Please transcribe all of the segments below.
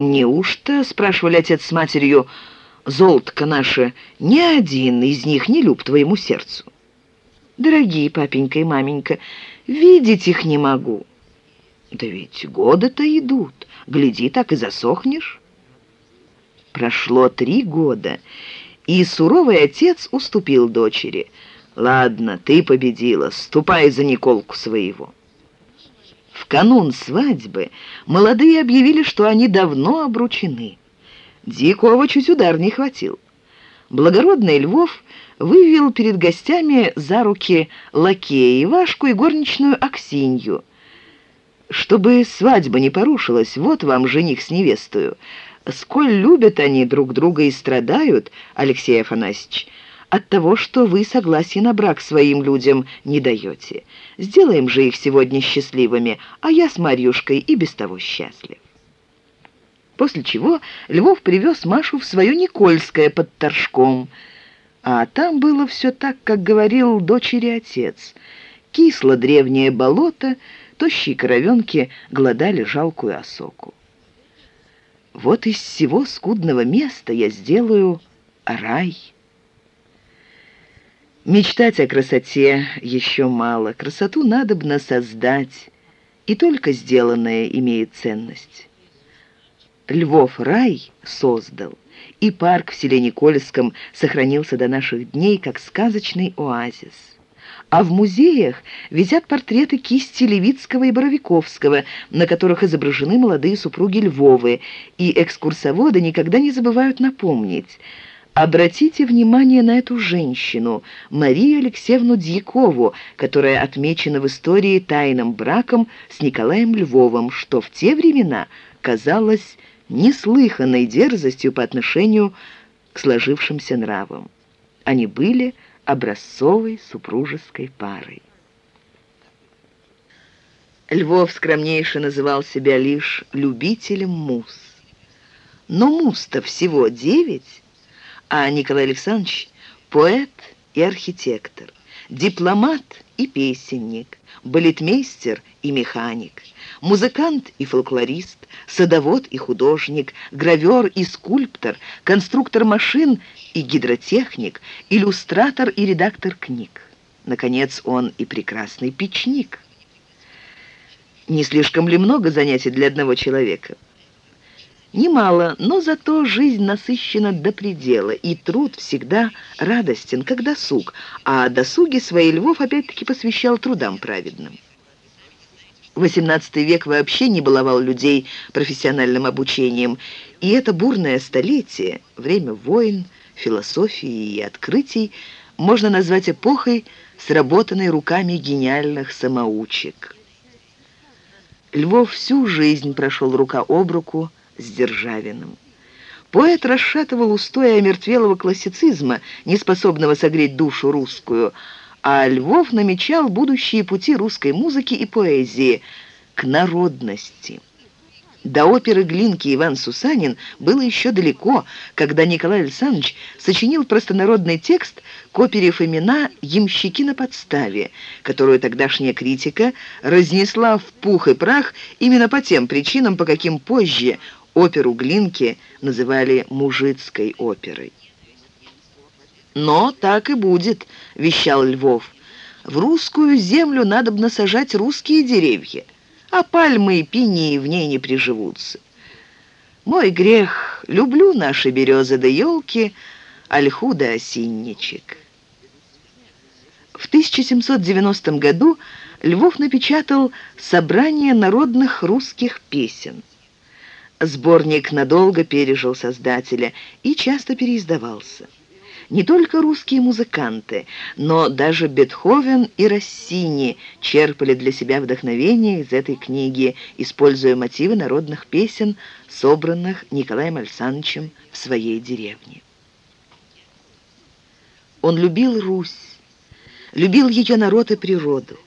«Неужто?» — спрашивали отец с матерью. «Золотко наше, ни один из них не люб твоему сердцу». «Дорогие папенька и маменька, видеть их не могу». «Да ведь годы-то идут, гляди, так и засохнешь». Прошло три года, и суровый отец уступил дочери. «Ладно, ты победила, ступай за Николку своего». Канун свадьбы молодые объявили, что они давно обручены. Дикого чуть удар не хватил. Благородный Львов вывел перед гостями за руки лакея Ивашку и горничную Аксинью. Чтобы свадьба не порушилась, вот вам жених с невестою. Сколь любят они друг друга и страдают, Алексей Афанасьевич, от того, что вы согласие на брак своим людям не даете. Сделаем же их сегодня счастливыми, а я с Марьюшкой и без того счастлив». После чего Львов привез Машу в свое Никольское под Торжком, а там было все так, как говорил дочери отец. Кисло древнее болото, тощие коровенки глодали жалкую осоку. Вот из всего скудного места я сделаю рай». Мечтать о красоте еще мало. Красоту надобно создать, и только сделанное имеет ценность. Львов рай создал, и парк в селе Никольском сохранился до наших дней как сказочный оазис. А в музеях висят портреты кисти Левицкого и Боровиковского, на которых изображены молодые супруги Львовы, и экскурсоводы никогда не забывают напомнить – Обратите внимание на эту женщину, Марию Алексеевну Дьякову, которая отмечена в истории тайным браком с Николаем Львовым, что в те времена казалось неслыханной дерзостью по отношению к сложившимся нравам. Они были образцовой супружеской парой. Львов скромнейше называл себя лишь любителем мус. Но мус-то всего девять, а Николай Александрович – поэт и архитектор, дипломат и песенник, балетмейстер и механик, музыкант и фольклорист, садовод и художник, гравер и скульптор, конструктор машин и гидротехник, иллюстратор и редактор книг. Наконец, он и прекрасный печник. Не слишком ли много занятий для одного человека? Немало, но зато жизнь насыщена до предела, и труд всегда радостен, как досуг, а досуги свои Львов опять-таки посвящал трудам праведным. XVIII век вообще не баловал людей профессиональным обучением, и это бурное столетие, время войн, философии и открытий, можно назвать эпохой, сработанной руками гениальных самоучек. Львов всю жизнь прошел рука об руку, с Державиным. Поэт расшатывал устои омертвелого классицизма, неспособного согреть душу русскую, а Львов намечал будущие пути русской музыки и поэзии к народности. До оперы Глинки Иван Сусанин было еще далеко, когда Николай Александрович сочинил простонародный текст к опере «Ямщики на подставе», которую тогдашняя критика разнесла в пух и прах именно по тем причинам, по каким позже Оперу Глинки называли «мужицкой оперой». «Но так и будет», — вещал Львов. «В русскую землю надо бы насажать русские деревья, а пальмы и пинии в ней не приживутся. Мой грех, люблю наши березы да елки, ольху да осинничек». В 1790 году Львов напечатал «Собрание народных русских песен». Сборник надолго пережил создателя и часто переиздавался. Не только русские музыканты, но даже Бетховен и Россини черпали для себя вдохновение из этой книги, используя мотивы народных песен, собранных Николаем Александровичем в своей деревне. Он любил Русь, любил ее народ и природу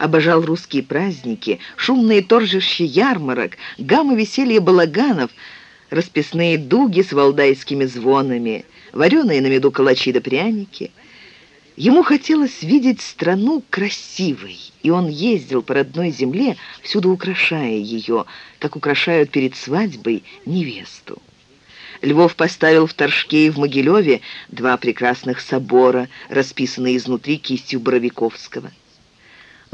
обожал русские праздники, шумные торжища ярмарок, гаммы веселья балаганов, расписные дуги с валдайскими звонами, вареные на меду калачи да пряники. Ему хотелось видеть страну красивой, и он ездил по родной земле, всюду украшая ее, как украшают перед свадьбой невесту. Львов поставил в Торжке и в Могилеве два прекрасных собора, расписанные изнутри кистью Боровиковского.